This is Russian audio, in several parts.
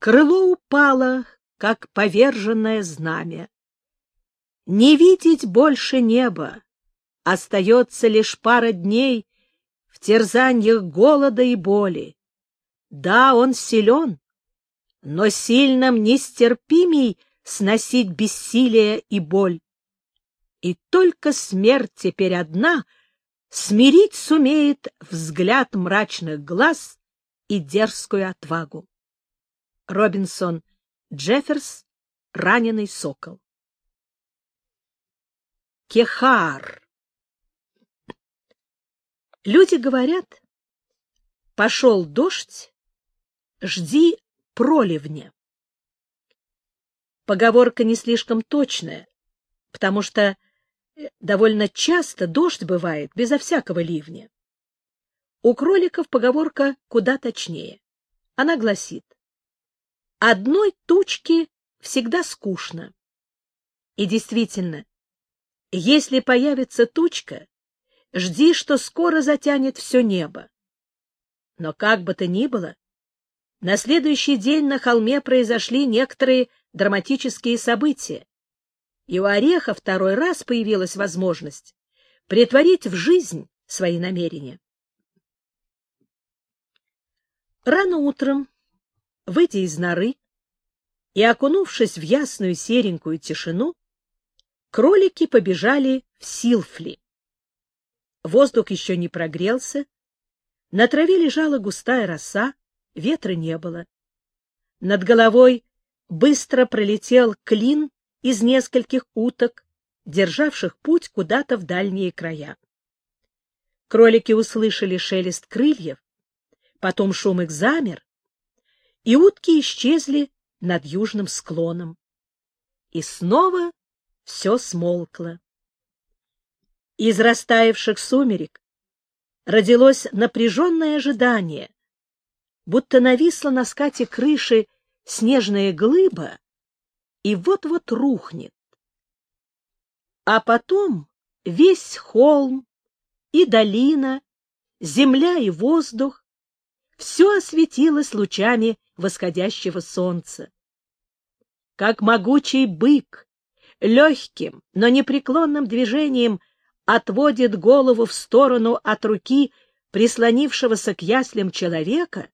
Крыло упало, как поверженное знамя. Не видеть больше неба, остается лишь пара дней в терзаньях голода и боли. Да, он силен, но сильным нестерпимей сносить бессилие и боль. И только смерть теперь одна смирить сумеет взгляд мрачных глаз и дерзкую отвагу. Робинсон Джефферс Раненый сокол. Кехар. Люди говорят, пошел дождь, жди проливня. Поговорка не слишком точная, потому что э, довольно часто дождь бывает безо всякого ливня. У кроликов поговорка куда точнее. Она гласит Одной тучки всегда скучно. И действительно, если появится тучка, жди, что скоро затянет все небо. Но как бы то ни было, на следующий день на холме произошли некоторые драматические события, и у Ореха второй раз появилась возможность притворить в жизнь свои намерения. Рано утром Выйдя из норы и окунувшись в ясную серенькую тишину, кролики побежали в Силфли. Воздух еще не прогрелся, на траве лежала густая роса, ветра не было. Над головой быстро пролетел клин из нескольких уток, державших путь куда-то в дальние края. Кролики услышали шелест крыльев, потом шум их замер, и утки исчезли над южным склоном. И снова все смолкло. Из растаявших сумерек родилось напряженное ожидание, будто нависла на скате крыши снежная глыба и вот-вот рухнет. А потом весь холм и долина, земля и воздух все осветилось лучами восходящего солнца. Как могучий бык, легким, но непреклонным движением отводит голову в сторону от руки прислонившегося к яслям человека,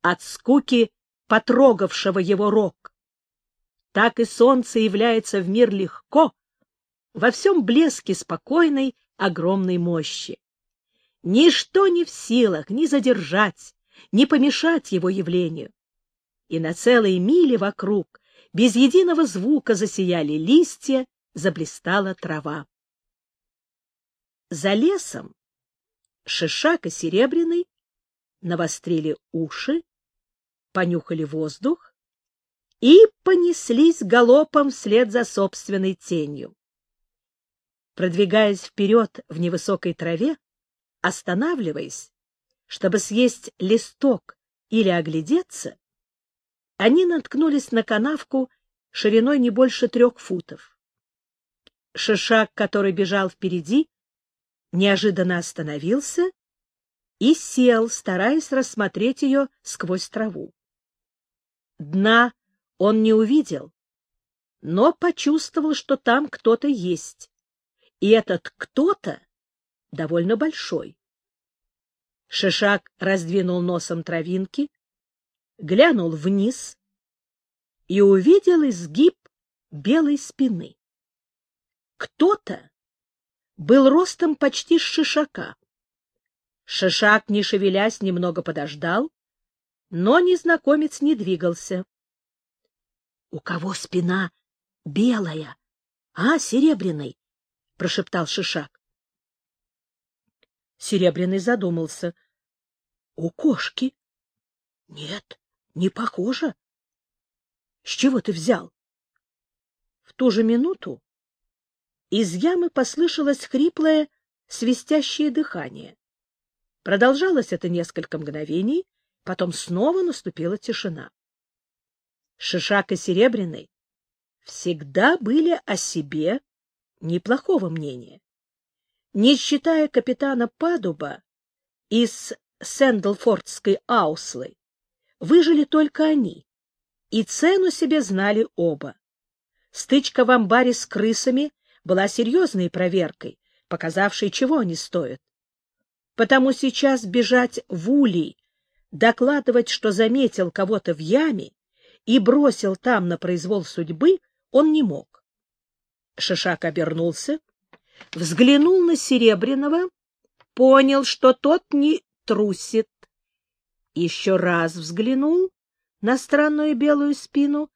от скуки потрогавшего его рог. Так и солнце является в мир легко, во всем блеске спокойной огромной мощи. Ничто не в силах ни задержать, ни помешать его явлению. И на целые мили вокруг без единого звука засияли листья, заблистала трава. За лесом Шишак и Серебряный навострили уши, понюхали воздух и понеслись галопом вслед за собственной тенью. Продвигаясь вперед в невысокой траве, Останавливаясь, чтобы съесть листок или оглядеться, они наткнулись на канавку шириной не больше трех футов. Шишак, который бежал впереди, неожиданно остановился и сел, стараясь рассмотреть ее сквозь траву. Дна он не увидел, но почувствовал, что там кто-то есть, и этот кто-то довольно большой. Шишак раздвинул носом травинки, глянул вниз и увидел изгиб белой спины. Кто-то был ростом почти с шишака. Шишак, не шевелясь, немного подождал, но незнакомец не двигался. — У кого спина белая, а, серебряный? — прошептал Шишак. Серебряный задумался. — У кошки? — Нет, не похоже. — С чего ты взял? В ту же минуту из ямы послышалось хриплое, свистящее дыхание. Продолжалось это несколько мгновений, потом снова наступила тишина. Шишак и Серебряный всегда были о себе неплохого мнения. Не считая капитана Падуба из Сэндлфордской Ауслы, выжили только они, И цену себе знали оба. Стычка в амбаре с крысами была серьезной проверкой, показавшей, чего они стоят. Потому сейчас бежать в улей, докладывать, что заметил кого-то в яме и бросил там на произвол судьбы, он не мог. Шишак обернулся, взглянул на Серебряного, понял, что тот не трусит. Еще раз взглянул на странную белую спину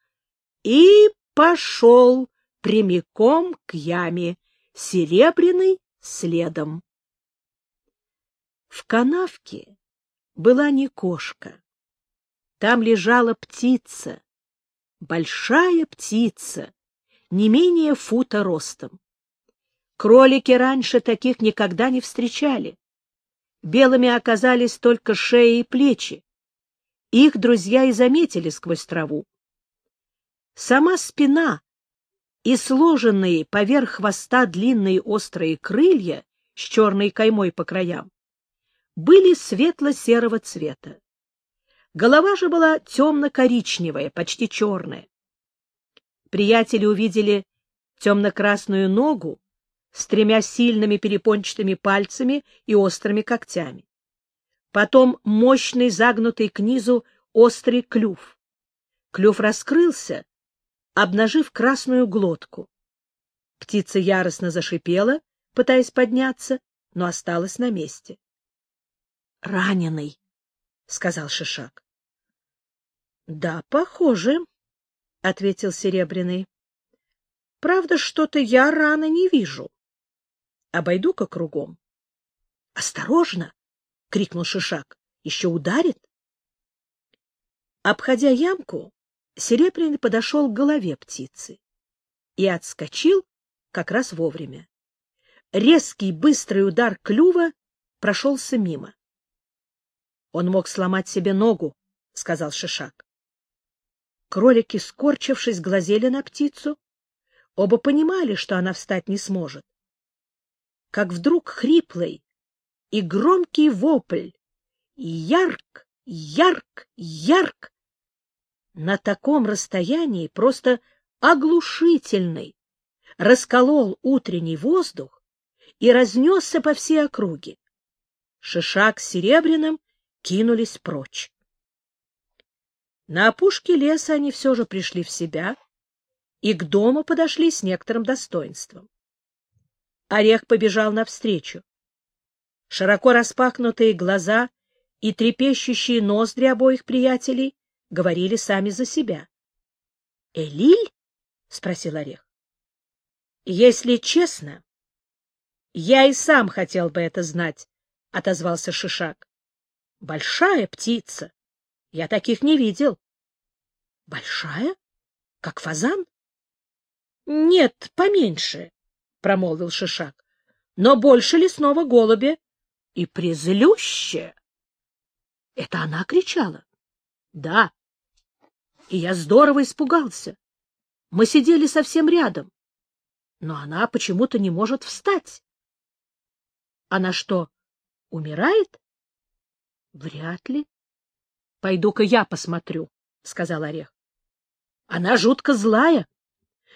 и пошел прямиком к яме, серебряный следом. В канавке была не кошка. Там лежала птица, большая птица, не менее фута ростом. Кролики раньше таких никогда не встречали. Белыми оказались только шеи и плечи. Их друзья и заметили сквозь траву. Сама спина и сложенные поверх хвоста длинные острые крылья с черной каймой по краям были светло-серого цвета. Голова же была темно-коричневая, почти черная. Приятели увидели темно-красную ногу с тремя сильными перепончатыми пальцами и острыми когтями. Потом мощный, загнутый к низу, острый клюв. Клюв раскрылся, обнажив красную глотку. Птица яростно зашипела, пытаясь подняться, но осталась на месте. — Раненый, — сказал Шишак. — Да, похоже, — ответил Серебряный. — Правда, что-то я рано не вижу. Обойду-ка кругом. — Осторожно! — крикнул Шишак. — Еще ударит? Обходя ямку, Серебряный подошел к голове птицы и отскочил как раз вовремя. Резкий, быстрый удар клюва прошелся мимо. — Он мог сломать себе ногу, — сказал Шишак. Кролики, скорчившись, глазели на птицу. Оба понимали, что она встать не сможет. Как вдруг хриплый и громкий вопль «Ярк! Ярк! Ярк!» на таком расстоянии просто оглушительный расколол утренний воздух и разнесся по всей округе. Шишак с Серебряным кинулись прочь. На опушке леса они все же пришли в себя и к дому подошли с некоторым достоинством. Орех побежал навстречу. Широко распахнутые глаза и трепещущие ноздри обоих приятелей говорили сами за себя. — Элиль? — спросил Орех. — Если честно, я и сам хотел бы это знать, — отозвался Шишак. — Большая птица. Я таких не видел. — Большая? Как фазан? — Нет, поменьше, — промолвил Шишак. — Но больше лесного голубя. И презлюще. Это она кричала? — Да. И я здорово испугался. Мы сидели совсем рядом. Но она почему-то не может встать. Она что, умирает? Вряд ли. — Пойду-ка я посмотрю, — сказал Орех. — Она жутко злая.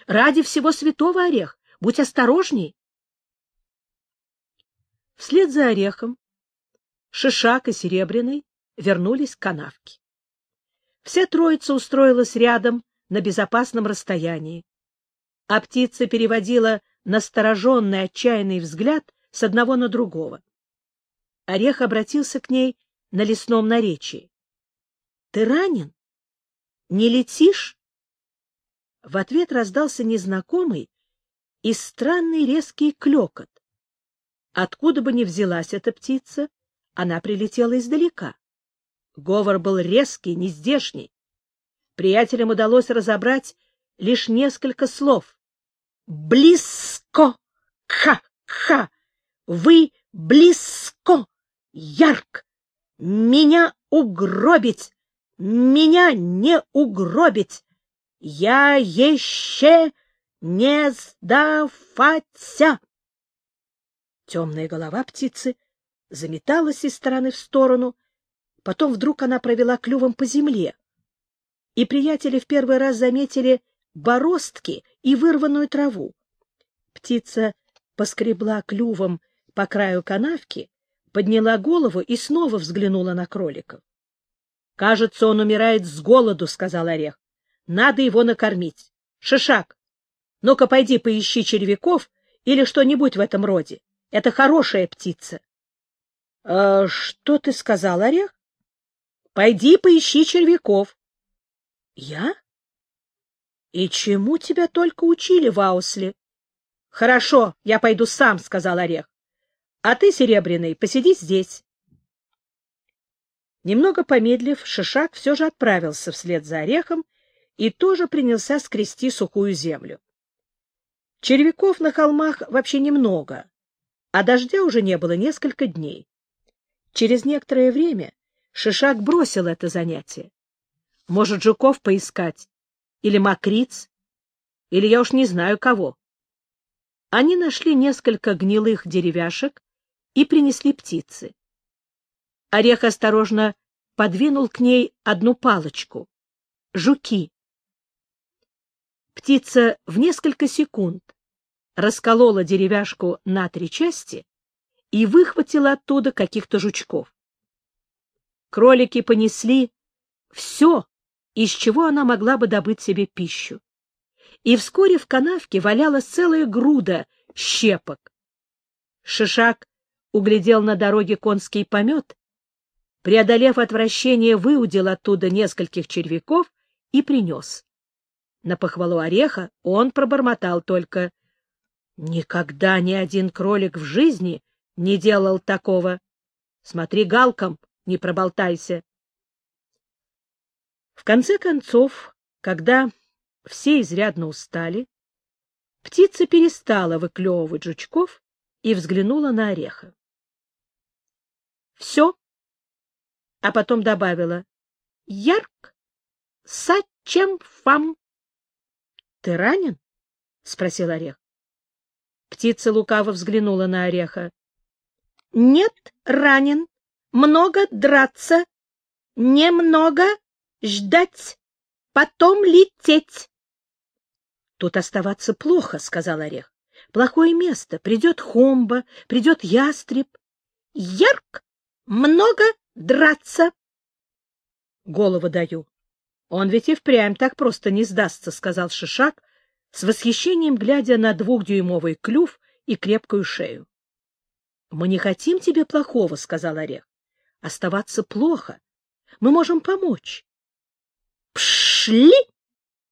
Ради всего святого Орех, будь осторожней. Вслед за Орехом Шишак и Серебряный вернулись к канавке. Вся троица устроилась рядом на безопасном расстоянии, а птица переводила настороженный отчаянный взгляд с одного на другого. Орех обратился к ней на лесном наречии. Ты ранен? Не летишь? В ответ раздался незнакомый и странный резкий клекот. Откуда бы ни взялась эта птица, она прилетела издалека. Говор был резкий, нездешний. Приятелям удалось разобрать лишь несколько слов. «Близко! Ха-ха! Вы близко! Ярк! Меня угробить! меня не угробить. Я еще не сдаваться. Темная голова птицы заметалась из стороны в сторону, потом вдруг она провела клювом по земле. и приятели в первый раз заметили бороздки и вырванную траву. Птица поскребла клювом по краю канавки, подняла голову и снова взглянула на кроликов. — Кажется, он умирает с голоду, — сказал Орех. — Надо его накормить. Шишак, ну-ка пойди поищи червяков или что-нибудь в этом роде. Это хорошая птица. «Э, — Что ты сказал, Орех? — Пойди поищи червяков. — Я? — И чему тебя только учили в Аусле? — Хорошо, я пойду сам, — сказал Орех. — А ты, Серебряный, посиди здесь. Немного помедлив, Шишак все же отправился вслед за Орехом и тоже принялся скрести сухую землю. Червяков на холмах вообще немного, а дождя уже не было несколько дней. Через некоторое время Шишак бросил это занятие. Может, жуков поискать? Или мокриц? Или я уж не знаю кого. Они нашли несколько гнилых деревяшек и принесли птицы. Орех осторожно подвинул к ней одну палочку. Жуки. Птица в несколько секунд расколола деревяшку на три части и выхватила оттуда каких-то жучков. Кролики понесли все, из чего она могла бы добыть себе пищу. И вскоре в канавке валялась целая груда щепок. Шишак углядел на дороге конский помет, преодолев отвращение, выудил оттуда нескольких червяков и принес. На похвалу ореха он пробормотал только Никогда ни один кролик в жизни не делал такого. Смотри галком, не проболтайся. В конце концов, когда все изрядно устали, птица перестала выклевывать жучков и взглянула на ореха. — Все. А потом добавила. — Ярк, сачем фам. — Ты ранен? — спросил орех. Птица лукаво взглянула на ореха. — Нет, ранен. Много драться. Немного ждать. Потом лететь. — Тут оставаться плохо, — сказал орех. — Плохое место. Придет хомба, придет ястреб. Ярк, много драться. — Голову даю. Он ведь и впрямь так просто не сдастся, — сказал Шишак, с восхищением глядя на двухдюймовый клюв и крепкую шею. — Мы не хотим тебе плохого, — сказал Орех. — Оставаться плохо. Мы можем помочь. — Пшли!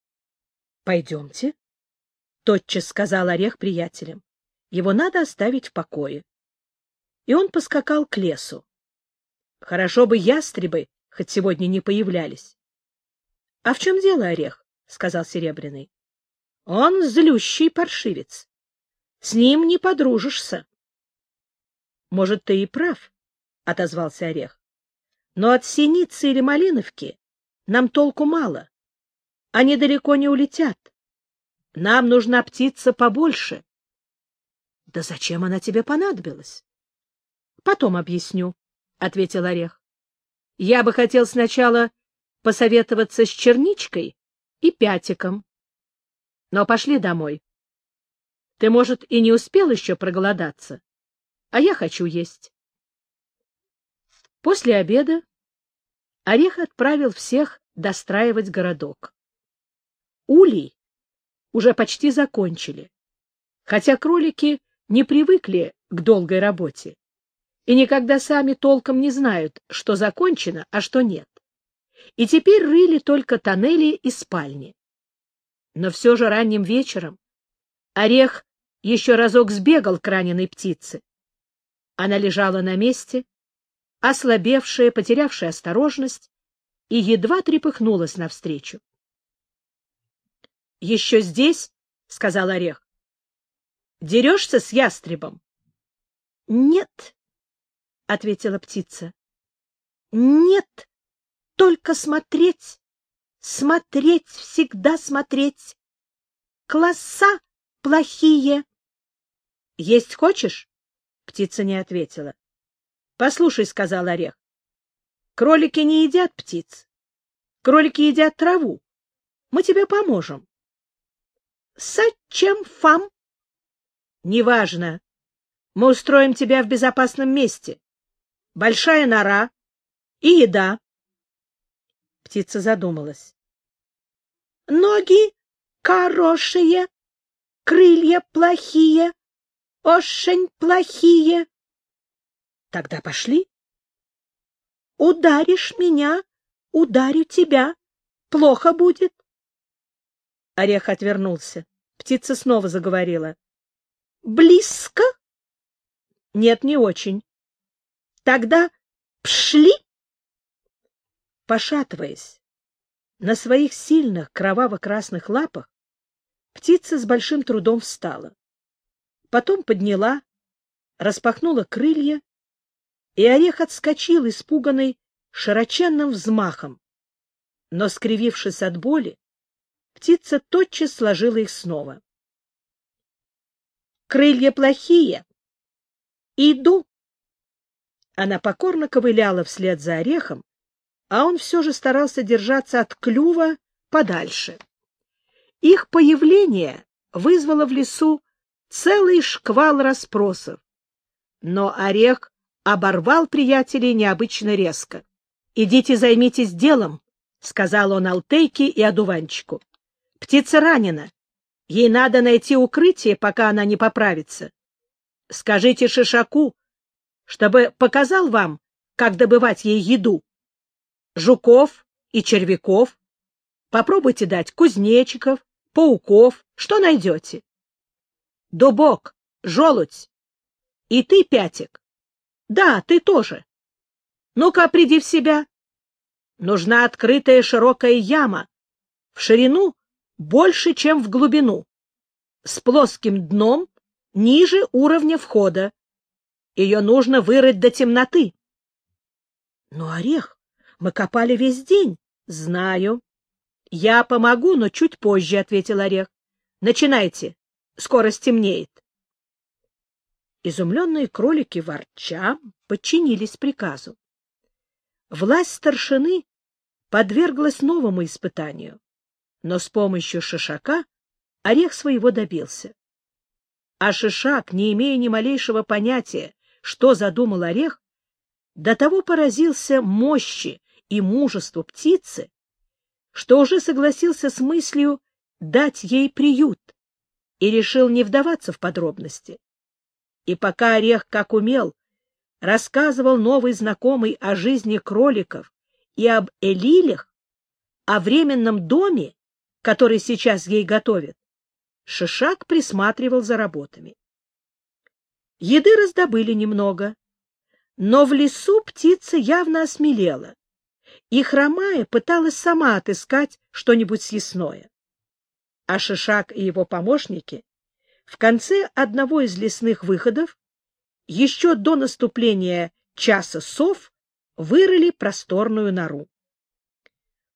— Пойдемте, — тотчас сказал Орех приятелям. Его надо оставить в покое. И он поскакал к лесу. Хорошо бы ястребы хоть сегодня не появлялись. — А в чем дело, Орех? — сказал Серебряный. Он злющий паршивец. С ним не подружишься. — Может, ты и прав, — отозвался Орех. — Но от синицы или малиновки нам толку мало. Они далеко не улетят. Нам нужна птица побольше. — Да зачем она тебе понадобилась? — Потом объясню, — ответил Орех. — Я бы хотел сначала посоветоваться с черничкой и пятиком. Но пошли домой. Ты, может, и не успел еще проголодаться, а я хочу есть. После обеда Орех отправил всех достраивать городок. Улей уже почти закончили, хотя кролики не привыкли к долгой работе и никогда сами толком не знают, что закончено, а что нет. И теперь рыли только тоннели и спальни. Но все же ранним вечером Орех еще разок сбегал к раненой птице. Она лежала на месте, ослабевшая, потерявшая осторожность, и едва трепыхнулась навстречу. — Еще здесь? — сказал Орех. — Дерешься с ястребом? — Нет, — ответила птица. — Нет, только смотреть. Смотреть, всегда смотреть. Класса плохие. — Есть хочешь? Птица не ответила. — Послушай, — сказал Орех, — кролики не едят птиц. Кролики едят траву. Мы тебе поможем. Сачем фам? Неважно. Мы устроим тебя в безопасном месте. Большая нора и еда. Птица задумалась. Ноги хорошие, крылья плохие, очень плохие. Тогда пошли. Ударишь меня, ударю тебя. Плохо будет. Орех отвернулся. Птица снова заговорила. — Близко? — Нет, не очень. — Тогда пшли. Пошатываясь, на своих сильных кроваво-красных лапах, птица с большим трудом встала. Потом подняла, распахнула крылья, и орех отскочил, испуганный широченным взмахом. Но, скривившись от боли, птица тотчас сложила их снова. «Крылья плохие! Иду!» Она покорно ковыляла вслед за орехом, а он все же старался держаться от клюва подальше. Их появление вызвало в лесу целый шквал расспросов, но орех оборвал приятелей необычно резко. — Идите займитесь делом, — сказал он Алтейке и одуванчику. Птица ранена. Ей надо найти укрытие, пока она не поправится. Скажите Шишаку, чтобы показал вам, как добывать ей еду. Жуков и червяков. Попробуйте дать кузнечиков, пауков, что найдете. Дубок, желудь. И ты, Пятик. Да, ты тоже. Ну-ка, приди в себя. Нужна открытая широкая яма. В ширину больше, чем в глубину, с плоским дном ниже уровня входа. Ее нужно вырыть до темноты. — Ну, Орех, мы копали весь день. — Знаю. — Я помогу, но чуть позже, — ответил Орех. — Начинайте. Скоро стемнеет. Изумленные кролики ворча подчинились приказу. Власть старшины подверглась новому испытанию но с помощью Шишака орех своего добился. А Шишак, не имея ни малейшего понятия, что задумал орех, до того поразился мощи и мужеству птицы, что уже согласился с мыслью дать ей приют и решил не вдаваться в подробности. И пока орех, как умел, рассказывал новый знакомый о жизни кроликов и об Элилях, о временном доме, который сейчас ей готовят, Шишак присматривал за работами. Еды раздобыли немного, но в лесу птица явно осмелела, и, хромая, пыталась сама отыскать что-нибудь съестное. А Шишак и его помощники в конце одного из лесных выходов еще до наступления часа сов вырыли просторную нору.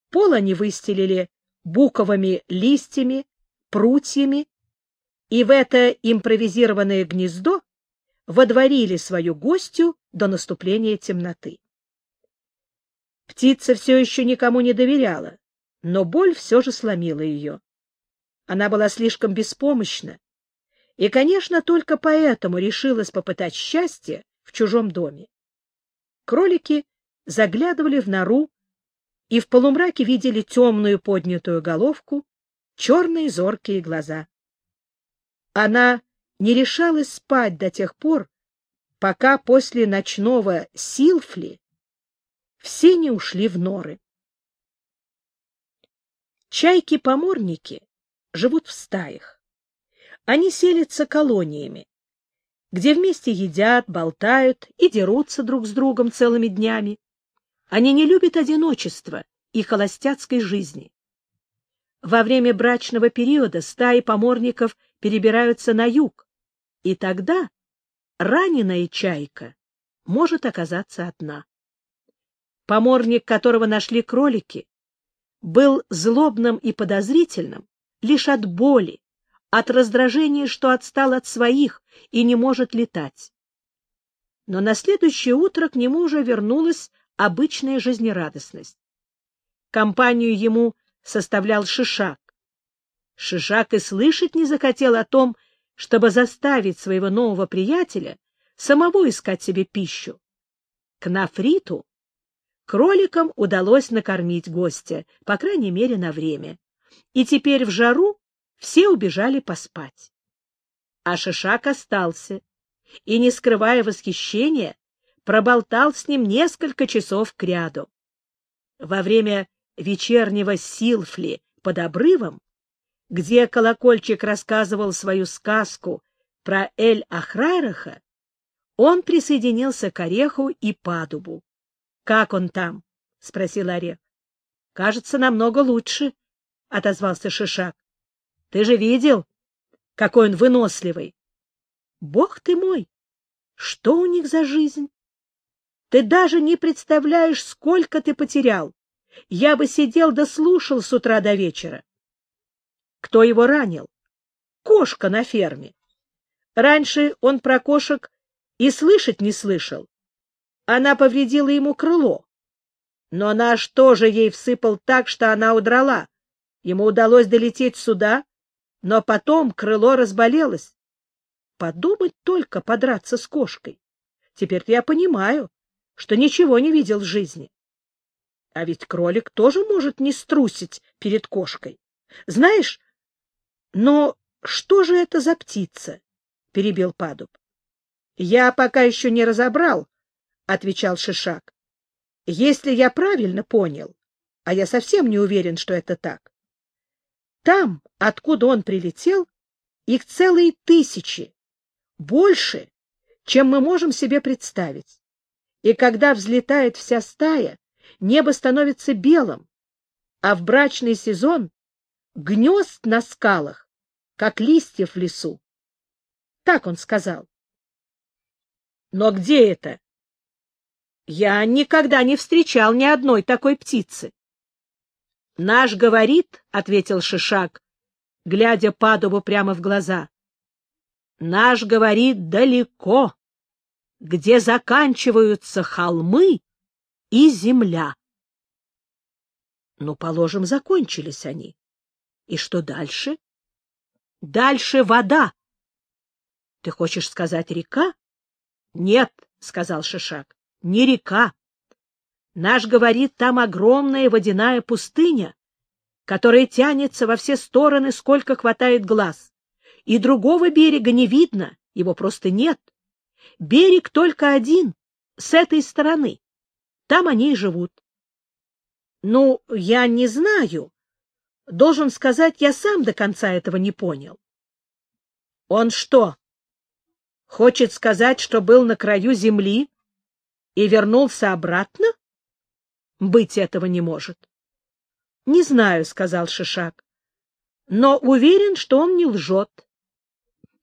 Пол они выстелили буковыми листьями, прутьями, и в это импровизированное гнездо водворили свою гостью до наступления темноты. Птица все еще никому не доверяла, но боль все же сломила ее. Она была слишком беспомощна, и, конечно, только поэтому решилась попытать счастье в чужом доме. Кролики заглядывали в нору и в полумраке видели темную поднятую головку, черные зоркие глаза. Она не решалась спать до тех пор, пока после ночного силфли все не ушли в норы. Чайки-поморники живут в стаях. Они селятся колониями, где вместе едят, болтают и дерутся друг с другом целыми днями. Они не любят одиночества и холостяцкой жизни. Во время брачного периода стаи поморников перебираются на юг, и тогда раненая чайка может оказаться одна. Поморник, которого нашли кролики, был злобным и подозрительным лишь от боли, от раздражения, что отстал от своих и не может летать. Но на следующее утро к нему уже вернулась обычная жизнерадостность. компанию ему составлял Шишак. Шишак и слышать не захотел о том, чтобы заставить своего нового приятеля самого искать себе пищу. К Нафриту кроликам удалось накормить гостя, по крайней мере, на время. И теперь в жару все убежали поспать. А Шишак остался и, не скрывая восхищения, проболтал с ним несколько часов кряду. Во время вечернего силфли под обрывом, где колокольчик рассказывал свою сказку про Эль-Ахрайраха, он присоединился к Ореху и Падубу. — Как он там? — спросил Орех. — Кажется, намного лучше, — отозвался Шишак. — Ты же видел, какой он выносливый. — Бог ты мой! Что у них за жизнь? Ты даже не представляешь, сколько ты потерял. Я бы сидел да слушал с утра до вечера. Кто его ранил? Кошка на ферме. Раньше он про кошек и слышать не слышал. Она повредила ему крыло. Но наш тоже ей всыпал так, что она удрала. Ему удалось долететь сюда, но потом крыло разболелось. Подумать только подраться с кошкой. Теперь я понимаю, что ничего не видел в жизни. А ведь кролик тоже может не струсить перед кошкой. Знаешь, но что же это за птица? — перебил Падуб. — Я пока еще не разобрал, — отвечал Шишак. — Если я правильно понял, а я совсем не уверен, что это так. Там, откуда он прилетел, их целые тысячи, больше, чем мы можем себе представить. И когда взлетает вся стая, небо становится белым, а в брачный сезон гнезд на скалах, как листьев в лесу. Так он сказал. Но где это? Я никогда не встречал ни одной такой птицы. Наш говорит, — ответил Шишак, глядя Падубу прямо в глаза. Наш говорит далеко, где заканчиваются холмы и земля. Ну, положим, закончились они. И что дальше? Дальше вода. Ты хочешь сказать река? Нет, сказал Шишак, не река. Наш говорит, там огромная водяная пустыня, которая тянется во все стороны, сколько хватает глаз. И другого берега не видно, его просто нет. Берег только один, с этой стороны. Там они и живут. Ну, я не знаю, Должен сказать, я сам до конца этого не понял. Он что, хочет сказать, что был на краю земли и вернулся обратно? Быть этого не может. — Не знаю, — сказал Шишак, — но уверен, что он не лжет.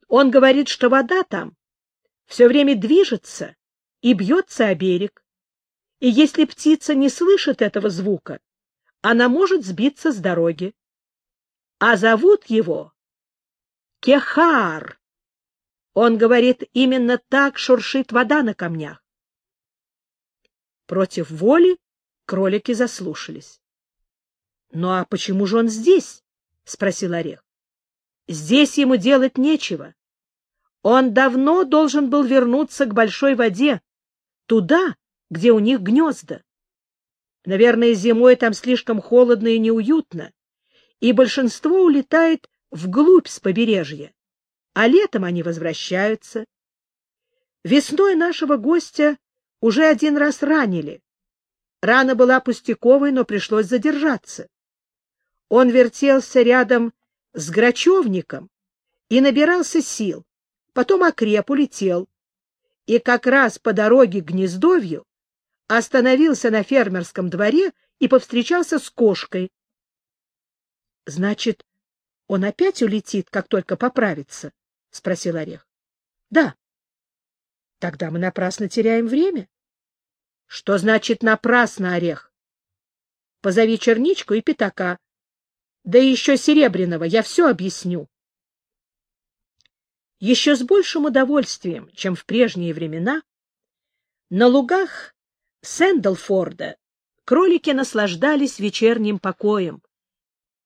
Он говорит, что вода там все время движется и бьется о берег. И если птица не слышит этого звука, она может сбиться с дороги. А зовут его Кехар. Он говорит, именно так шуршит вода на камнях. Против воли кролики заслушались. — Ну а почему же он здесь? — спросил Орех. — Здесь ему делать нечего. Он давно должен был вернуться к большой воде, туда, где у них гнезда. Наверное, зимой там слишком холодно и неуютно, и большинство улетает вглубь с побережья, а летом они возвращаются. Весной нашего гостя уже один раз ранили. Рана была пустяковой, но пришлось задержаться. Он вертелся рядом с Грачевником и набирался сил, потом окреп, улетел. И как раз по дороге к гнездовью остановился на фермерском дворе и повстречался с кошкой. — Значит, он опять улетит, как только поправится? — спросил Орех. — Да. — Тогда мы напрасно теряем время. — Что значит напрасно, Орех? — Позови черничку и пятака. Да еще серебряного, я все объясню. Еще с большим удовольствием, чем в прежние времена, на лугах Сэндлфорда кролики наслаждались вечерним покоем.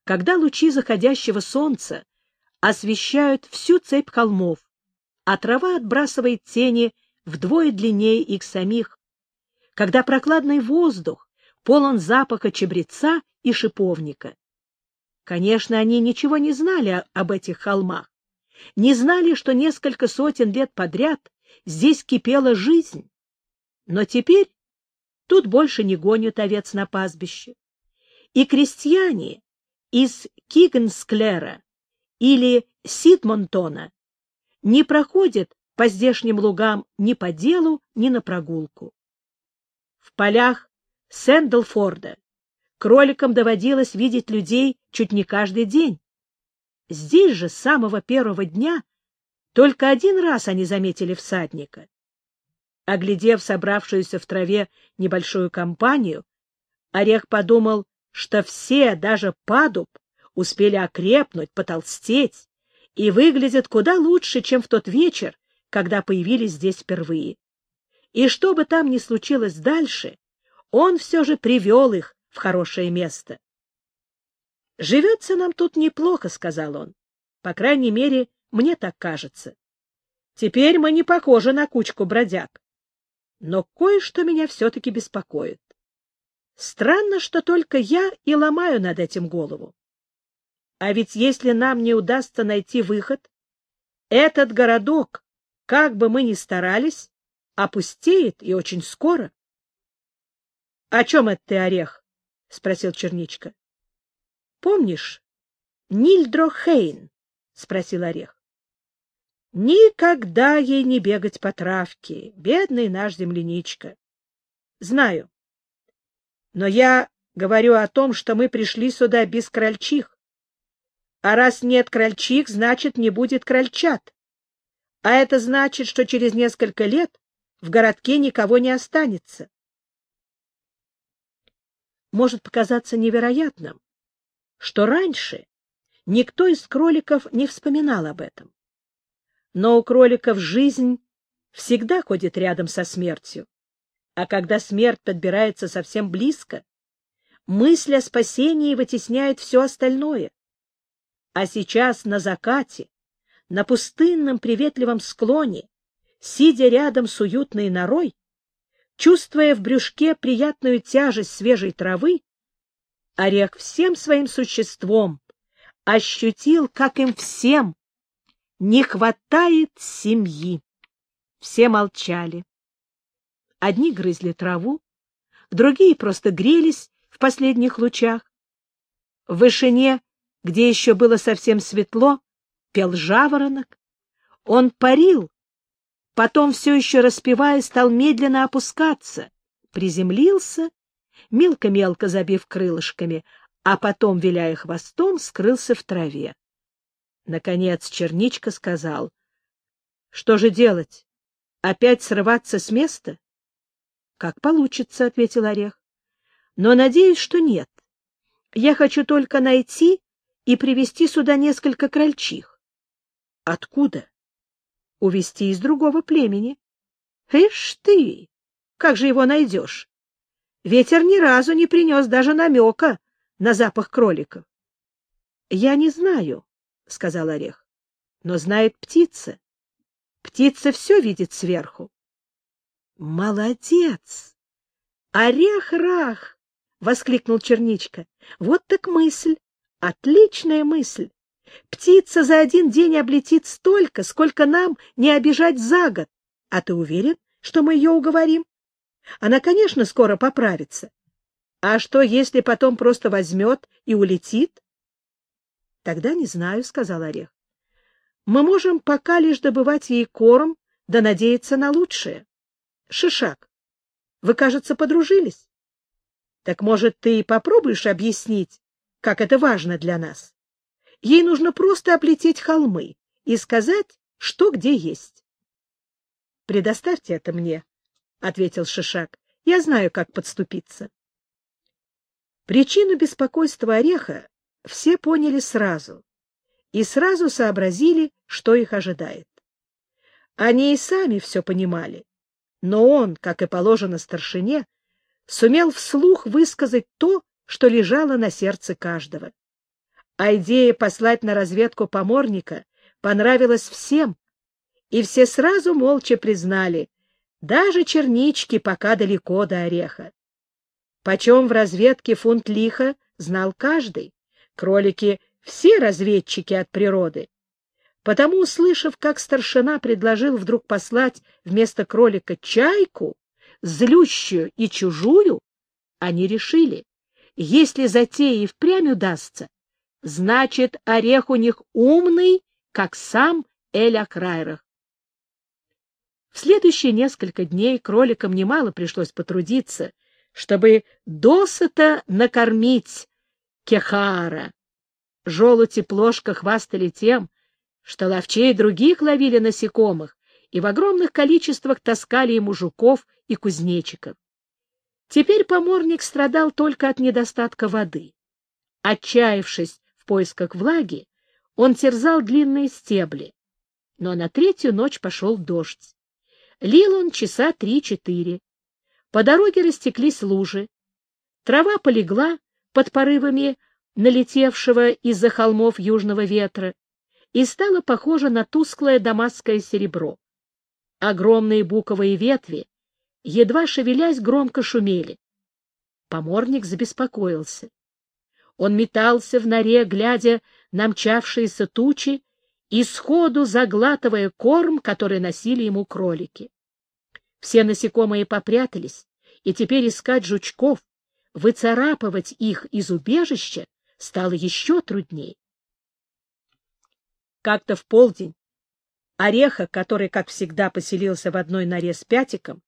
Когда лучи заходящего солнца освещают всю цепь холмов, а трава отбрасывает тени вдвое длиннее их самих, когда прокладный воздух полон запаха чебреца и шиповника. Конечно, они ничего не знали об этих холмах, не знали, что несколько сотен лет подряд здесь кипела жизнь. Но теперь тут больше не гонят овец на пастбище. И крестьяне из Кигенсклера или Сидмонтона не проходят по здешним лугам ни по делу, ни на прогулку. Полях Сэндлфорда кроликам доводилось видеть людей чуть не каждый день. Здесь же с самого первого дня только один раз они заметили всадника. Оглядев собравшуюся в траве небольшую компанию, Орех подумал, что все, даже падуб, успели окрепнуть, потолстеть и выглядят куда лучше, чем в тот вечер, когда появились здесь впервые. И что бы там ни случилось дальше, он все же привел их в хорошее место. «Живется нам тут неплохо», — сказал он. «По крайней мере, мне так кажется. Теперь мы не похожи на кучку бродяг. Но кое-что меня все-таки беспокоит. Странно, что только я и ломаю над этим голову. А ведь если нам не удастся найти выход, этот городок, как бы мы ни старались, опустеет и очень скоро. — О чем это ты, Орех? — спросил Черничка. — Помнишь, Нильдро Хейн? — спросил Орех. — Никогда ей не бегать по травке, бедный наш земляничка. — Знаю. Но я говорю о том, что мы пришли сюда без крольчих. А раз нет крольчих, значит, не будет крольчат. А это значит, что через несколько лет в городке никого не останется. Может показаться невероятным, что раньше никто из кроликов не вспоминал об этом. Но у кроликов жизнь всегда ходит рядом со смертью. А когда смерть подбирается совсем близко, мысль о спасении вытесняет все остальное. А сейчас на закате, на пустынном приветливом склоне, сидя рядом с уютной норой, чувствуя в брюшке приятную тяжесть свежей травы, Орех всем своим существом ощутил, как им всем не хватает семьи. Все молчали. Одни грызли траву, другие просто грелись в последних лучах. В вышине, где еще было совсем светло, пел жаворонок. Он парил, потом, все еще распевая, стал медленно опускаться, приземлился, мелко-мелко забив крылышками, а потом, виляя хвостом, скрылся в траве. Наконец Черничка сказал, — Что же делать? Опять срываться с места? — Как получится, — ответил Орех. — Но надеюсь, что нет. Я хочу только найти и привести сюда несколько крольчих. — Откуда? — Увести из другого племени. — Ишь ты! Как же его найдешь? Ветер ни разу не принес даже намека на запах кроликов. — Я не знаю, — сказал Орех, — но знает птица. Птица все видит сверху. Молодец! Орех-рах! воскликнул Черничка. Вот так мысль! Отличная мысль! Птица за один день облетит столько, сколько нам не обижать за год. А ты уверен, что мы ее уговорим? Она, конечно, скоро поправится. А что, если потом просто возьмет и улетит? — Тогда не знаю, — сказал Орех. — Мы можем пока лишь добывать ей корм, да надеяться на лучшее. Шишак, вы, кажется, подружились. Так, может, ты попробуешь объяснить, как это важно для нас? Ей нужно просто облететь холмы и сказать, что где есть. — Предоставьте это мне, — ответил Шишак. — Я знаю, как подступиться. Причину беспокойства Ореха все поняли сразу и сразу сообразили, что их ожидает. Они и сами все понимали, но он, как и положено старшине, сумел вслух высказать то, что лежало на сердце каждого. А идея послать на разведку поморника понравилась всем, и все сразу молча признали, даже чернички пока далеко до ореха. Почем в разведке фунт лиха знал каждый, кролики — все разведчики от природы. Потому, услышав, как старшина предложил вдруг послать вместо кролика чайку, злющую и чужую, они решили, если затея и впрямь удастся, значит, орех у них умный, как сам Эля Крайрах. В следующие несколько дней кроликам немало пришлось потрудиться, чтобы досыта накормить Кехара. Желудь и плошка хвастали тем, что ловчей других ловили насекомых и в огромных количествах таскали ему жуков и кузнечиков. Теперь поморник страдал только от недостатка воды. Отчаявшись в поисках влаги, он терзал длинные стебли. Но на третью ночь пошел дождь. Лил он часа три-четыре. По дороге растеклись лужи. Трава полегла под порывами налетевшего из-за холмов южного ветра и стала похожа на тусклое дамасское серебро. Огромные буковые ветви, едва шевелясь, громко шумели. Поморник забеспокоился. Он метался в норе, глядя на мчавшиеся тучи и сходу заглатывая корм, который носили ему кролики. Все насекомые попрятались, и теперь искать жучков, выцарапывать их из убежища стало еще трудней. Как-то в полдень Ореха, который, как всегда, поселился в одной норе с Пятиком,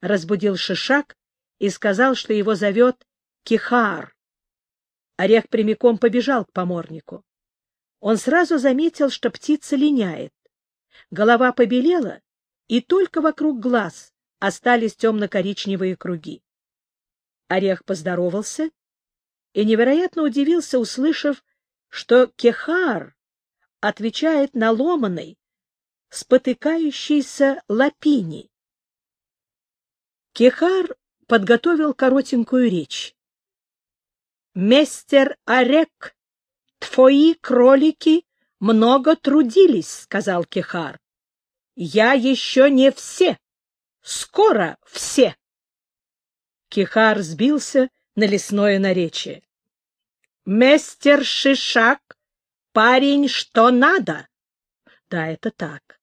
разбудил Шишак и сказал, что его зовет Кихар. Орех прямиком побежал к поморнику. Он сразу заметил, что птица линяет. Голова побелела, и только вокруг глаз остались темно-коричневые круги. Орех поздоровался и невероятно удивился, услышав, что Кехар отвечает на ломаной, спотыкающейся лапини. Кехар подготовил коротенькую речь. «Мистер Орек, твои кролики много трудились», — сказал Кехар. «Я еще не все. Скоро все». Кихар сбился на лесное наречие. «Мистер Шишак, парень что надо?» «Да, это так.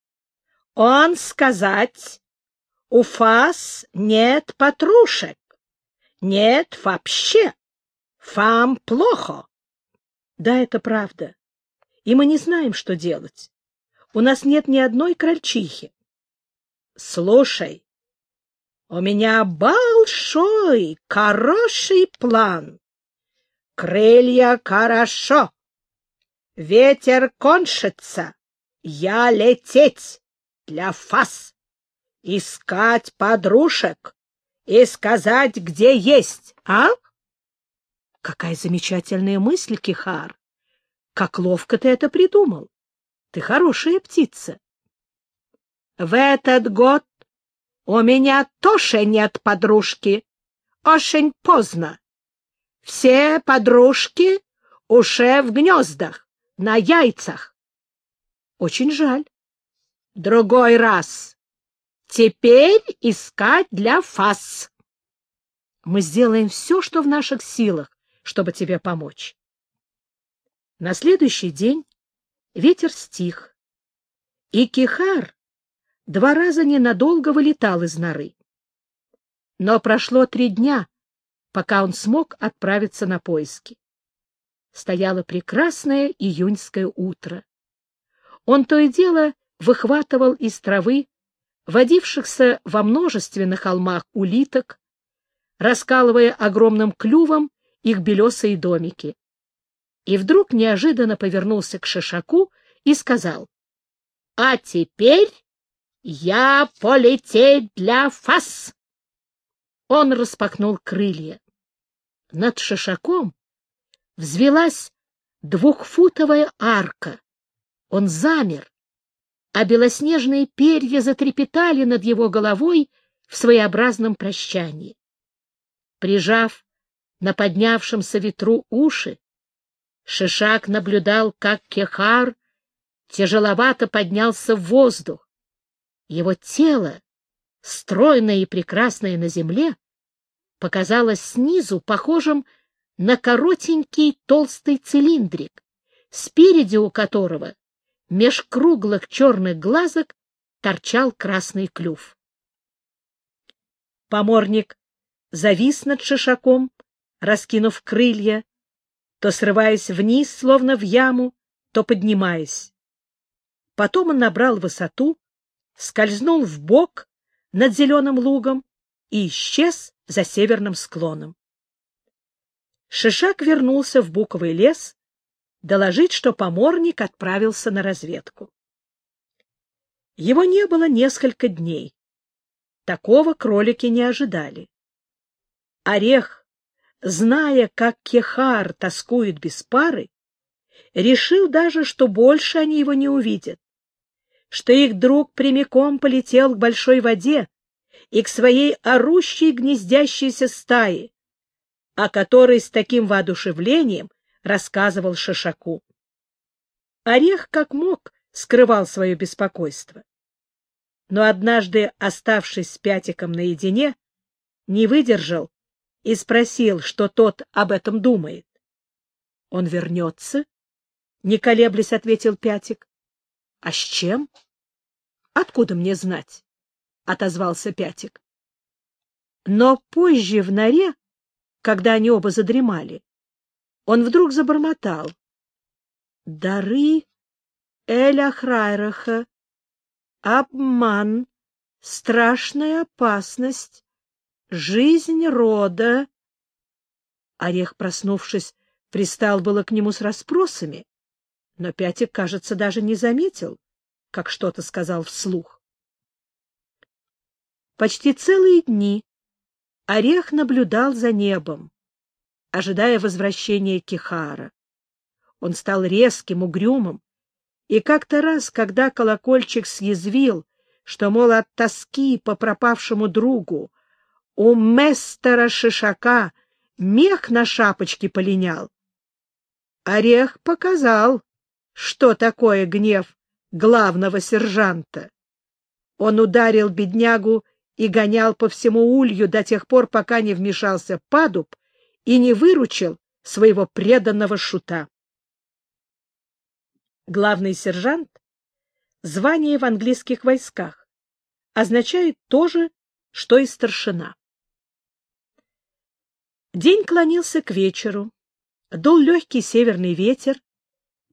Он сказать, у фас нет патрушек. Нет вообще. Фам плохо». «Да, это правда. И мы не знаем, что делать. У нас нет ни одной крольчихи». «Слушай, у меня большой, хороший план. Крылья хорошо. Ветер кончится. Я лететь для фас. Искать подружек и сказать, где есть, а? Какая замечательная мысль, Кихар. Как ловко ты это придумал. Ты хорошая птица. В этот год у меня тоже нет подружки. Очень поздно. Все подружки уже в гнездах, на яйцах. Очень жаль. Другой раз. Теперь искать для фас. Мы сделаем все, что в наших силах, чтобы тебе помочь. На следующий день ветер стих, и Кихар два раза ненадолго вылетал из норы. Но прошло три дня, пока он смог отправиться на поиски. Стояло прекрасное июньское утро. Он то и дело выхватывал из травы водившихся во множестве на холмах улиток, раскалывая огромным клювом их белесые домики. И вдруг неожиданно повернулся к Шишаку и сказал, — А теперь «Я полететь для фас!» Он распахнул крылья. Над шишаком взвелась двухфутовая арка. Он замер, а белоснежные перья затрепетали над его головой в своеобразном прощании. Прижав на поднявшемся ветру уши, Шишак наблюдал, как Кехар тяжеловато поднялся в воздух. Его тело, стройное и прекрасное на земле, показалось снизу похожим на коротенький толстый цилиндрик, спереди у которого меж круглых черных глазок торчал красный клюв. Поморник завис над шишаком, раскинув крылья, то срываясь вниз, словно в яму, то поднимаясь. Потом он набрал высоту, скользнул в бок над зеленым лугом и исчез за северным склоном. Шишак вернулся в буковый лес доложить, что поморник отправился на разведку. Его не было несколько дней. Такого кролики не ожидали. Орех, зная, как Кехар тоскует без пары, решил даже, что больше они его не увидят, что их друг прямиком полетел к большой воде и к своей орущей гнездящейся стае, о которой с таким воодушевлением рассказывал Шишаку. Орех как мог скрывал свое беспокойство. Но однажды, оставшись с Пятиком наедине, не выдержал и спросил, что тот об этом думает. — Он вернется? — не колеблясь, ответил Пятик. — А с чем? — Откуда мне знать? — отозвался Пятик. Но позже в норе, когда они оба задремали, он вдруг забормотал. — Дары Эля Храйраха, обман, страшная опасность, жизнь рода. Орех, проснувшись, пристал было к нему с расспросами, но Пятик, кажется, даже не заметил, как что-то сказал вслух. Почти целые дни Орех наблюдал за небом, ожидая возвращения Кихара. Он стал резким, угрюмым, и как-то раз, когда колокольчик съязвил, что, мол, от тоски по пропавшему другу у мистера Шишака мех на шапочке полинял, Орех показал, что такое гнев главного сержанта. Он ударил беднягу и гонял по всему улью до тех пор, пока не вмешался падуб и не выручил своего преданного шута. Главный сержант — звание в английских войсках, означает то же, что и старшина. День клонился к вечеру, дул легкий северный ветер,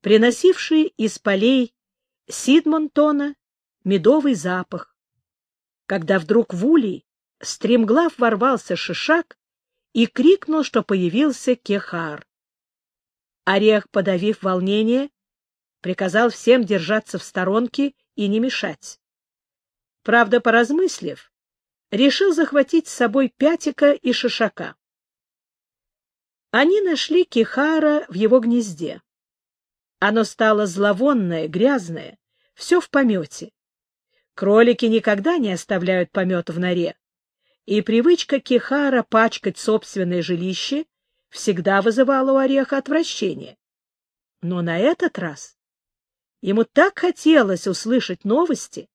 приносивший из полей Сидмонтона медовый запах, когда вдруг в улей стремглав ворвался шишак и крикнул, что появился Кехар. Орех, подавив волнение, приказал всем держаться в сторонке и не мешать. Правда, поразмыслив, решил захватить с собой Пятика и Шишака. Они нашли Кихара в его гнезде. Оно стало зловонное, грязное, все в помете. Кролики никогда не оставляют помет в норе, и привычка Кихара пачкать собственное жилище всегда вызывала у ореха отвращение. Но на этот раз ему так хотелось услышать новости,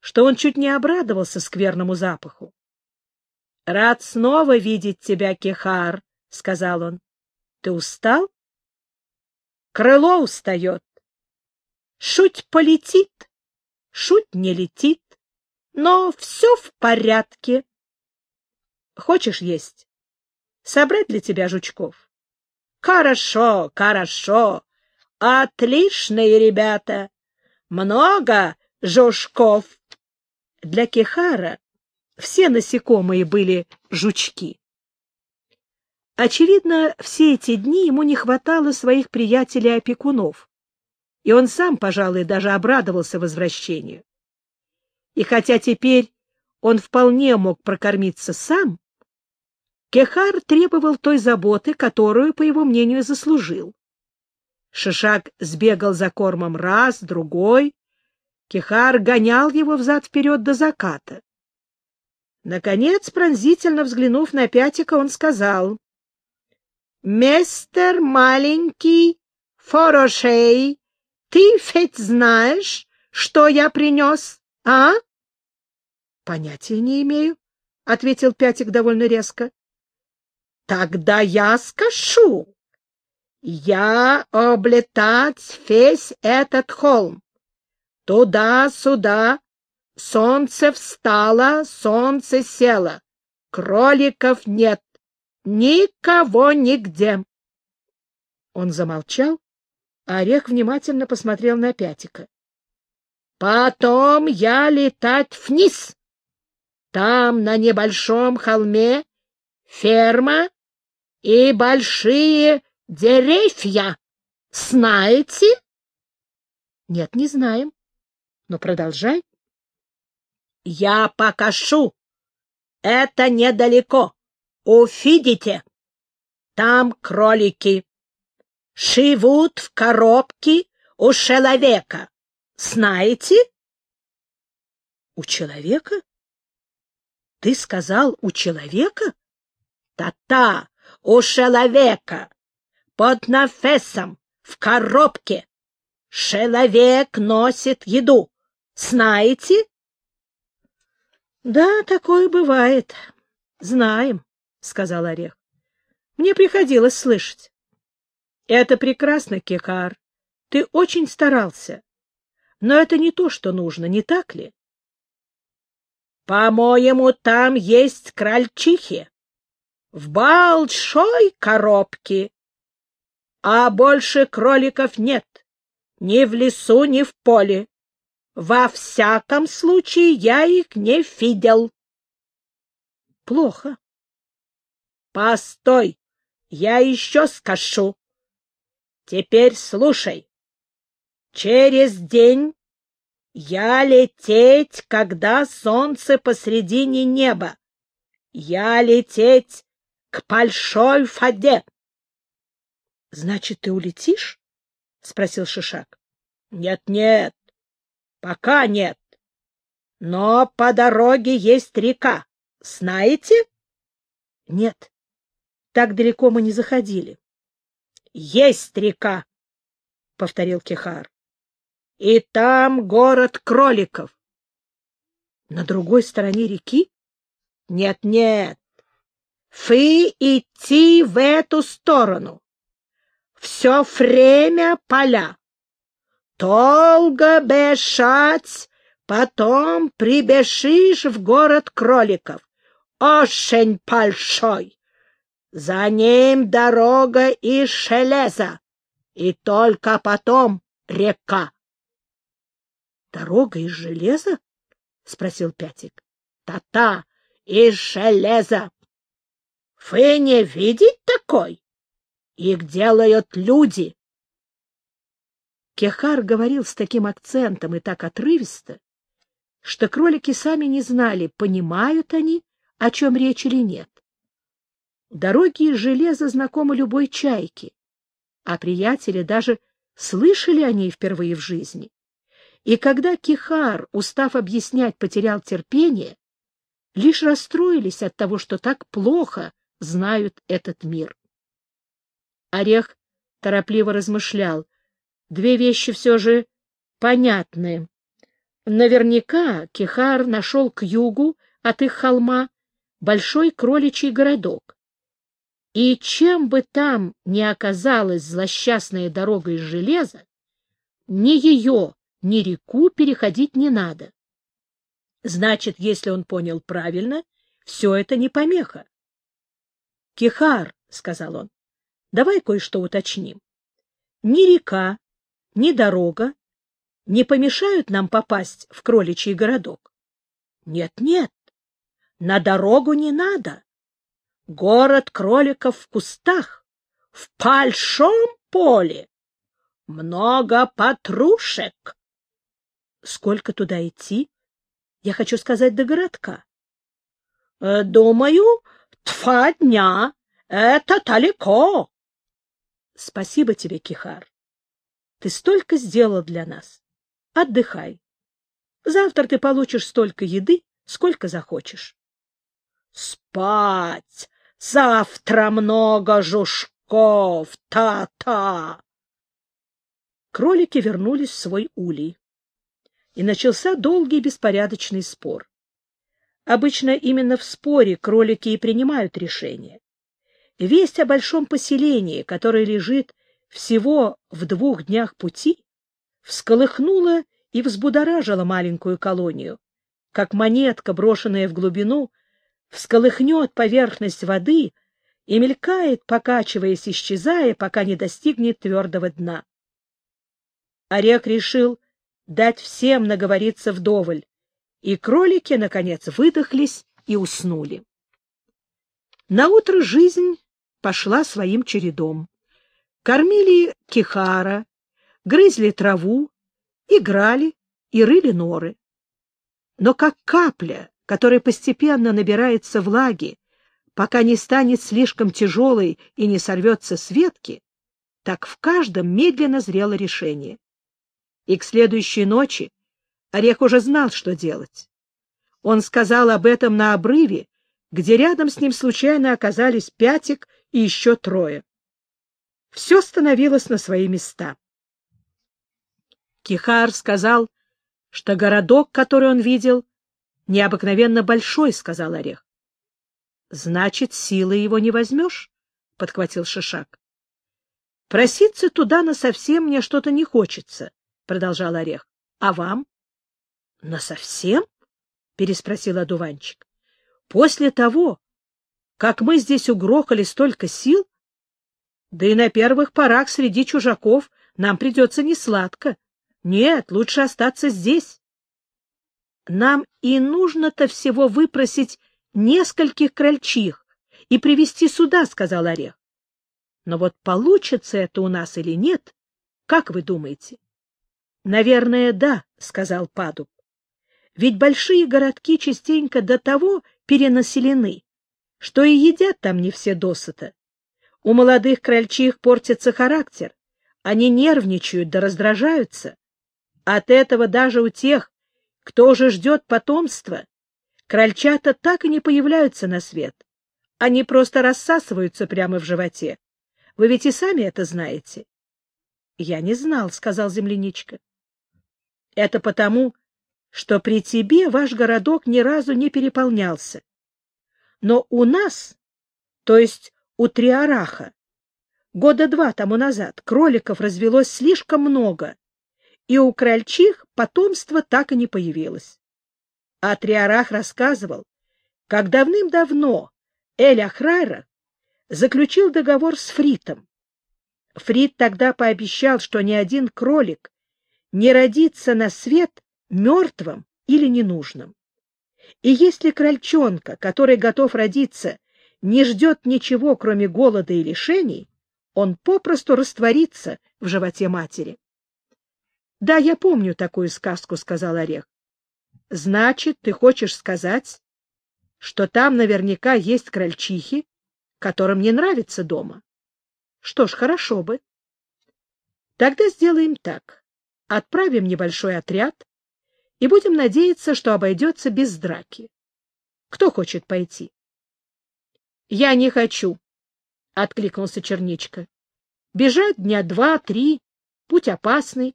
что он чуть не обрадовался скверному запаху. — Рад снова видеть тебя, Кихар, — сказал он. — Ты устал? — Крыло устает. Шуть полетит, шуть не летит, но все в порядке. Хочешь есть? Собрать для тебя жучков? Хорошо, хорошо. Отличные ребята. Много жучков. Для Кихара все насекомые были жучки. Очевидно, все эти дни ему не хватало своих приятелей-опекунов, и он сам, пожалуй, даже обрадовался возвращению. И хотя теперь он вполне мог прокормиться сам, Кехар требовал той заботы, которую, по его мнению, заслужил. Шишак сбегал за кормом раз, другой. Кехар гонял его взад-вперед до заката. Наконец, пронзительно взглянув на Пятика, он сказал. — Мистер маленький Форошей, ты ведь знаешь, что я принес, а? — Понятия не имею, — ответил Пятик довольно резко. — Тогда я скажу. Я облетать весь этот холм. Туда-сюда. Солнце встало, солнце село. Кроликов нет. Никого нигде. Он замолчал, а Орех внимательно посмотрел на Пятика. Потом я летать вниз. Там, на небольшом холме, ферма и большие деревья. Знаете? Нет, не знаем. Но продолжай. Я покажу. Это недалеко. Увидите. Там кролики. Живут в коробке у человека. Знаете? У человека? Ты сказал у человека? Та-та, у человека. Под нафесом, в коробке. Человек носит еду. Знаете? Да, такое бывает. Знаем, сказал Орех. Мне приходилось слышать. Это прекрасно, Кекар. Ты очень старался. Но это не то, что нужно, не так ли? По-моему, там есть крольчихи. В большой коробке. А больше кроликов нет. Ни в лесу, ни в поле. Во всяком случае, я их не видел. Плохо. Постой, я еще скажу. Теперь слушай. Через день я лететь, когда солнце посредине неба. Я лететь к большой воде. — Значит, ты улетишь? — спросил Шишак. Нет, — Нет-нет, пока нет. Но по дороге есть река. Знаете? — Нет, так далеко мы не заходили. — Есть река, — повторил Кихар. — И там город кроликов. — На другой стороне реки? Нет, — Нет-нет, вы идти в эту сторону все время поля. Долго бешать, потом прибежишь в город кроликов. Очень большой. За ним дорога из железа, и только потом река. — Дорога из железа? — спросил Пятик. Та — Та-та, из железа. — Вы не видите такой? Их делают люди. Кехар говорил с таким акцентом и так отрывисто, что кролики сами не знали, понимают они, о чем речь или нет. Дороги из железа знакомы любой чайке, а приятели даже слышали о ней впервые в жизни. И когда Кихар, устав объяснять, потерял терпение, лишь расстроились от того, что так плохо знают этот мир. Орех торопливо размышлял. Две вещи все же понятны. Наверняка Кихар нашел к югу от их холма большой кроличий городок. И чем бы там ни оказалась злосчастная дорога из железа, ни ее, ни реку переходить не надо. Значит, если он понял правильно, все это не помеха. — Кихар, — сказал он, Давай кое-что уточним. Ни река, ни дорога не помешают нам попасть в кроличий городок? Нет-нет, на дорогу не надо. Город кроликов в кустах, в большом поле. Много патрушек. Сколько туда идти? Я хочу сказать, до городка. Э, думаю, два дня. Это далеко. Спасибо тебе, Кихар. Ты столько сделал для нас. Отдыхай. Завтра ты получишь столько еды, сколько захочешь. Спать! Завтра много жушков! Та-та! Кролики вернулись в свой улей. И начался долгий беспорядочный спор. Обычно именно в споре кролики и принимают решения. Весть о большом поселении, которое лежит всего в двух днях пути, всколыхнула и взбудоражила маленькую колонию, как монетка, брошенная в глубину, всколыхнет поверхность воды и мелькает, покачиваясь, исчезая, пока не достигнет твердого дна. Орех решил дать всем наговориться вдоволь, и кролики, наконец, выдохлись и уснули. Наутро жизнь пошла своим чередом. Кормили кихара, грызли траву, играли и рыли норы. Но как капля, которая постепенно набирается влаги, пока не станет слишком тяжелой и не сорвется с ветки, так в каждом медленно зрело решение. И к следующей ночи Орех уже знал, что делать. Он сказал об этом на обрыве, где рядом с ним случайно оказались Пятик и еще трое. Все становилось на свои места. Кихар сказал, что городок, который он видел, необыкновенно большой, — сказал Орех. — Значит, силы его не возьмешь, — подхватил Шишак. — Проситься туда насовсем мне что-то не хочется, — продолжал Орех. — А вам? — Насовсем? — переспросил одуванчик. — После того, как мы здесь угрохали столько сил? Да и на первых порах среди чужаков нам придется несладко. Нет, лучше остаться здесь. Нам и нужно-то всего выпросить нескольких крольчих и привести сюда, — сказал Орех. Но вот получится это у нас или нет, как вы думаете? — Наверное, да, — сказал Падуб. Ведь большие городки частенько до того перенаселены, что и едят там не все досыта. У молодых крольчих портится характер, они нервничают да раздражаются. От этого даже у тех, кто уже ждет потомства, крольчата так и не появляются на свет. Они просто рассасываются прямо в животе. Вы ведь и сами это знаете. — Я не знал, — сказал земляничка. — Это потому, что при тебе ваш городок ни разу не переполнялся. Но у нас, то есть у Триараха, года два тому назад кроликов развелось слишком много, и у крольчих потомство так и не появилось. А Триарах рассказывал, как давным-давно Эль Ахрайра заключил договор с Фритом. Фрит тогда пообещал, что ни один кролик не родится на свет мертвым или ненужным. И если крольчонка, который готов родиться, не ждет ничего, кроме голода и лишений, он попросту растворится в животе матери. — Да, я помню такую сказку, — сказал Орех. — Значит, ты хочешь сказать, что там наверняка есть крольчихи, которым не нравится дома? Что ж, хорошо бы. Тогда сделаем так. Отправим небольшой отряд, и будем надеяться, что обойдется без драки. Кто хочет пойти? — Я не хочу, — откликнулся Черничка. — Бежать дня два-три, путь опасный.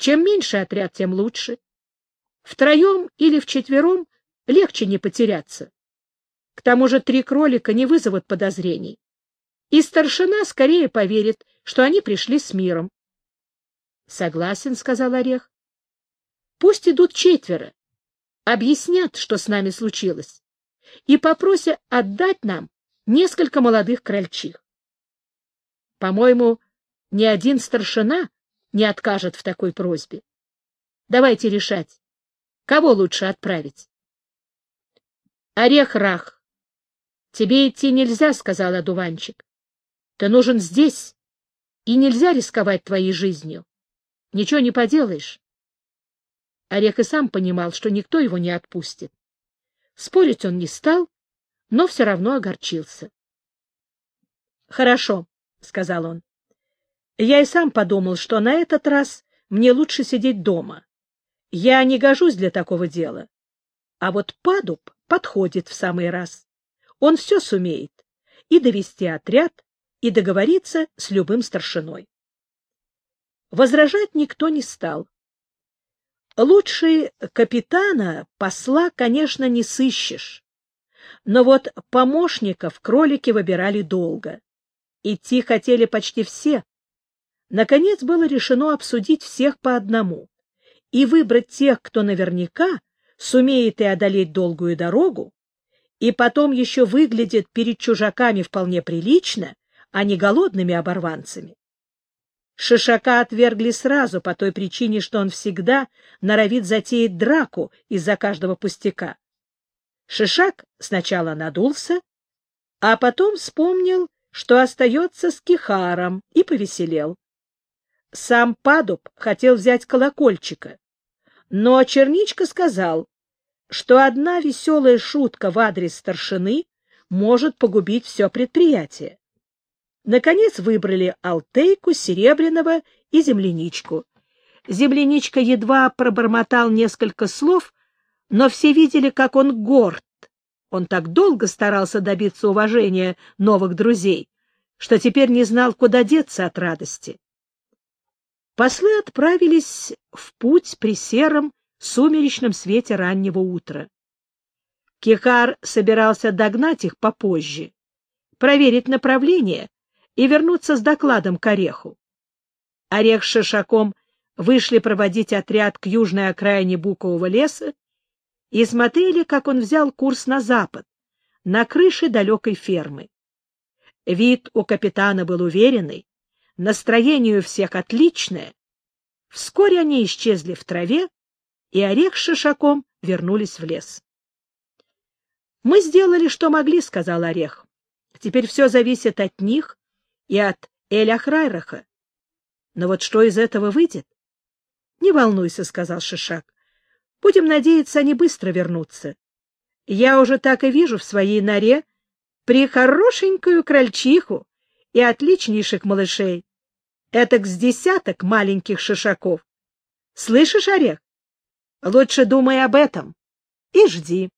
Чем меньше отряд, тем лучше. Втроем или вчетвером легче не потеряться. К тому же три кролика не вызовут подозрений. И старшина скорее поверит, что они пришли с миром. — Согласен, — сказал Орех. Пусть идут четверо, объяснят, что с нами случилось, и попросят отдать нам несколько молодых крольчих. По-моему, ни один старшина не откажет в такой просьбе. Давайте решать, кого лучше отправить. Орех Рах, тебе идти нельзя, — сказал одуванчик. Ты нужен здесь, и нельзя рисковать твоей жизнью. Ничего не поделаешь. Орех и сам понимал, что никто его не отпустит. Спорить он не стал, но все равно огорчился. — Хорошо, — сказал он. — Я и сам подумал, что на этот раз мне лучше сидеть дома. Я не гожусь для такого дела. А вот падуб подходит в самый раз. Он все сумеет. И довести отряд, и договориться с любым старшиной. Возражать никто не стал. Лучше капитана, посла, конечно, не сыщешь. Но вот помощников кролики выбирали долго. Идти хотели почти все. Наконец было решено обсудить всех по одному и выбрать тех, кто наверняка сумеет и одолеть долгую дорогу, и потом еще выглядит перед чужаками вполне прилично, а не голодными оборванцами. Шишака отвергли сразу по той причине, что он всегда норовит затеять драку из-за каждого пустяка. Шишак сначала надулся, а потом вспомнил, что остается с Кихаром, и повеселел. Сам Падуб хотел взять колокольчика, но Черничка сказал, что одна веселая шутка в адрес старшины может погубить все предприятие. Наконец выбрали Алтейку, Серебряного и Земляничку. Земляничка едва пробормотал несколько слов, но все видели, как он горд. Он так долго старался добиться уважения новых друзей, что теперь не знал, куда деться от радости. Послы отправились в путь при сером, сумеречном свете раннего утра. Кихар собирался догнать их попозже, проверить направление и вернуться с докладом к Ореху. Орех с Шишаком вышли проводить отряд к южной окраине Букового леса и смотрели, как он взял курс на запад, на крыше далекой фермы. Вид у капитана был уверенный, настроение у всех отличное. Вскоре они исчезли в траве, и Орех с Шишаком вернулись в лес. — Мы сделали, что могли, — сказал Орех. — Теперь все зависит от них и от Эля Храйраха. Но вот что из этого выйдет? — Не волнуйся, — сказал Шишак. — Будем надеяться, они быстро вернутся. Я уже так и вижу в своей норе прихорошенькую крольчиху и отличнейших малышей. Этак с десяток маленьких шишаков. Слышишь, Орех? Лучше думай об этом и жди.